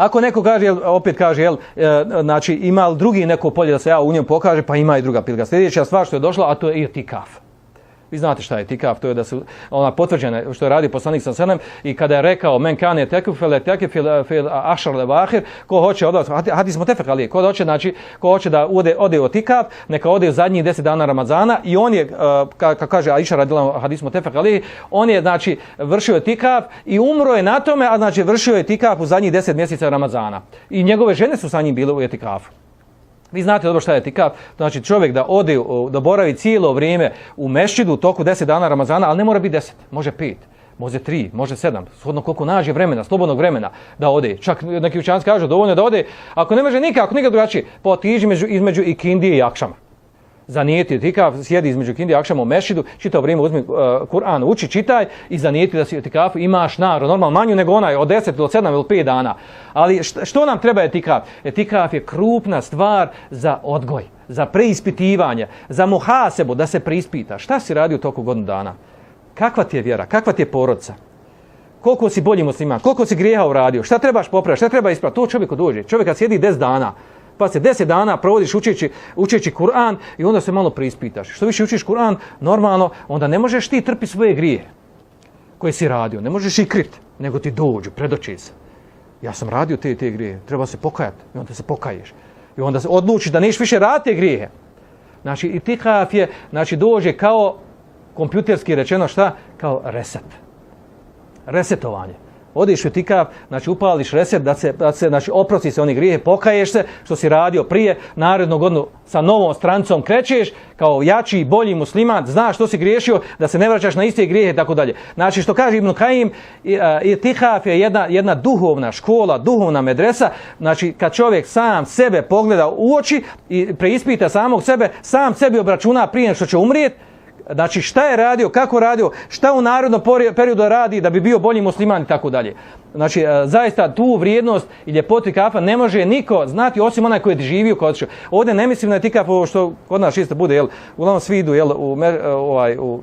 Ako neko kaže, jel, opet kaže, jel, e, znači ima li drugi neko polje da se ja u njemu pokaže, pa ima i druga prilika. Sljedeća stvar što je došla, a to je itikaf. Vi znate šta je tikaf, to je da su ona potvrđena što je radi poslanik sa senem i kada je rekao men kane tekufele tekufil fil ašar levahir, ko hoće od hadis smo ali, ko hoće, znači, ko hoće da ode, ode u tikaf, neka ode u zadnjih deset dana Ramazana i on je, kako kaže Aisha radila hadis smo ali, on je, znači, vršio tikaf i umro je na tome, a znači vršio je tikaf u zadnjih deset mjeseca Ramazana. I njegove žene su sa njim bile u etikafu. Vi znate dobro šta je etikaf, znači čovjek da ode, da boravi cijelo vrijeme u mešćidu u toku 10 dana Ramazana, ali ne mora biti 10, može 5, može 3, može 7, shodno koliko nađe vremena, slobodnog vremena da ode. Čak neki učanci kažu dovoljno da ode, ako ne može nikako, nikad drugačije, pa otiđi između, između ikindije i akšama zanijeti tikav, sjedi između kindi akšama u mešidu, čitao vrijeme uzmi uh, Kur'an, uči, čitaj i zanijeti da si etikafu imaš naru, normalno manju nego onaj od 10 ili 7 ili 5 dana. Ali što, nam treba etikaf? Etikaf je krupna stvar za odgoj, za preispitivanje, za muhasebu, da se preispita. Šta si radio u toku godinu dana? Kakva ti je vjera? Kakva ti je porodca? Koliko si bolji musliman? Koliko si grijeha uradio? Šta trebaš popraviti? Šta treba ispraviti? To čovjek dođe. Čovjek kad sjedi 10 dana, pa se deset dana provodiš učeći, učeći Kur'an i onda se malo preispitaš. Što više učiš Kur'an, normalno, onda ne možeš ti trpi svoje grije koje si radio. Ne možeš i krit, nego ti dođu, predoči se. Ja sam radio te te grije, treba se pokajati i onda se pokaješ. I onda se odlučiš da neš više raditi te grije. Znači, i tikaf je, znači, dođe kao kompjuterski rečeno šta? Kao reset. Resetovanje. Odiš u tikav, znači upališ reset da se, da se znači, oprosti se oni grijehe, pokaješ se što si radio prije, narednu godinu sa novom strancom krećeš kao jači, bolji musliman, znaš što si griješio, da se ne vraćaš na iste grijehe i tako dalje. Znači što kaže Ibn Kajim, i tihaf je jedna, jedna duhovna škola, duhovna medresa, znači kad čovjek sam sebe pogleda u oči i preispita samog sebe, sam sebi obračuna prije što će umrijeti, Znači šta je radio, kako radio, šta u narodnom periodu radi da bi bio bolji musliman i tako dalje. Znači e, zaista tu vrijednost i ljepotu kafa ne može niko znati osim onaj koji je živio kod što. Ovdje ne mislim na tikaf što kod nas isto bude, jel, uglavnom svi idu jel, u, e, ovaj, u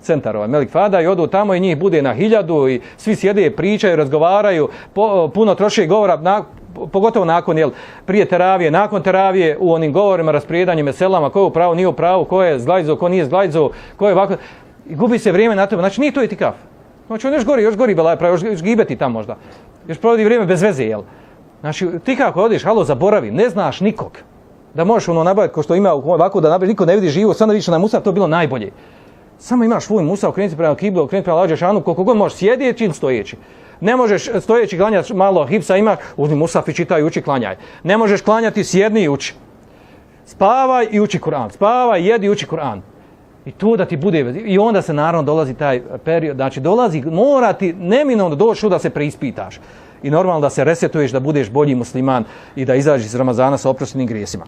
centar ovaj, Melik Fada i odu tamo i njih bude na hiljadu i svi sjede, pričaju, razgovaraju, po, puno troše govora, na, pogotovo nakon, jel, prije teravije, nakon teravije, u onim govorima, rasprijedanjem, meselama, ko je u pravu, nije u pravu, ko je zglajzo, ko nije zglajzo, ko je ovako, gubi se vrijeme na tome, znači nije to etikaf. Znači on još gori, još gori belaj, pravi, još gibeti tam možda. Još provodi vrijeme bez veze, jel? Znači ti kako odiš, halo, zaboravi, ne znaš nikog. Da možeš ono nabaviti ko što ima ovako da nabaviš, niko ne vidi živo, sad da vidiš na Musa, to bilo najbolje. Samo imaš svoj Musa, okrenuti prema kiblu, okrenuti prema lađe šanu, koliko god možeš sjediti ili stojeći. Ne možeš stojeći klanjati, malo hipsa ima, uzmi Musaf i čitaj, uči, klanjaj. Ne možeš klanjati, sjedni i uči. Spavaj i uči Kur'an. Spavaj, jedi i uči Kur'an. I tu da ti bude, i onda se naravno dolazi taj period, znači dolazi, mora ti neminovno doći da se preispitaš. I normalno da se resetuješ, da budeš bolji musliman i da izađeš iz Ramazana sa oprosnim grijesima.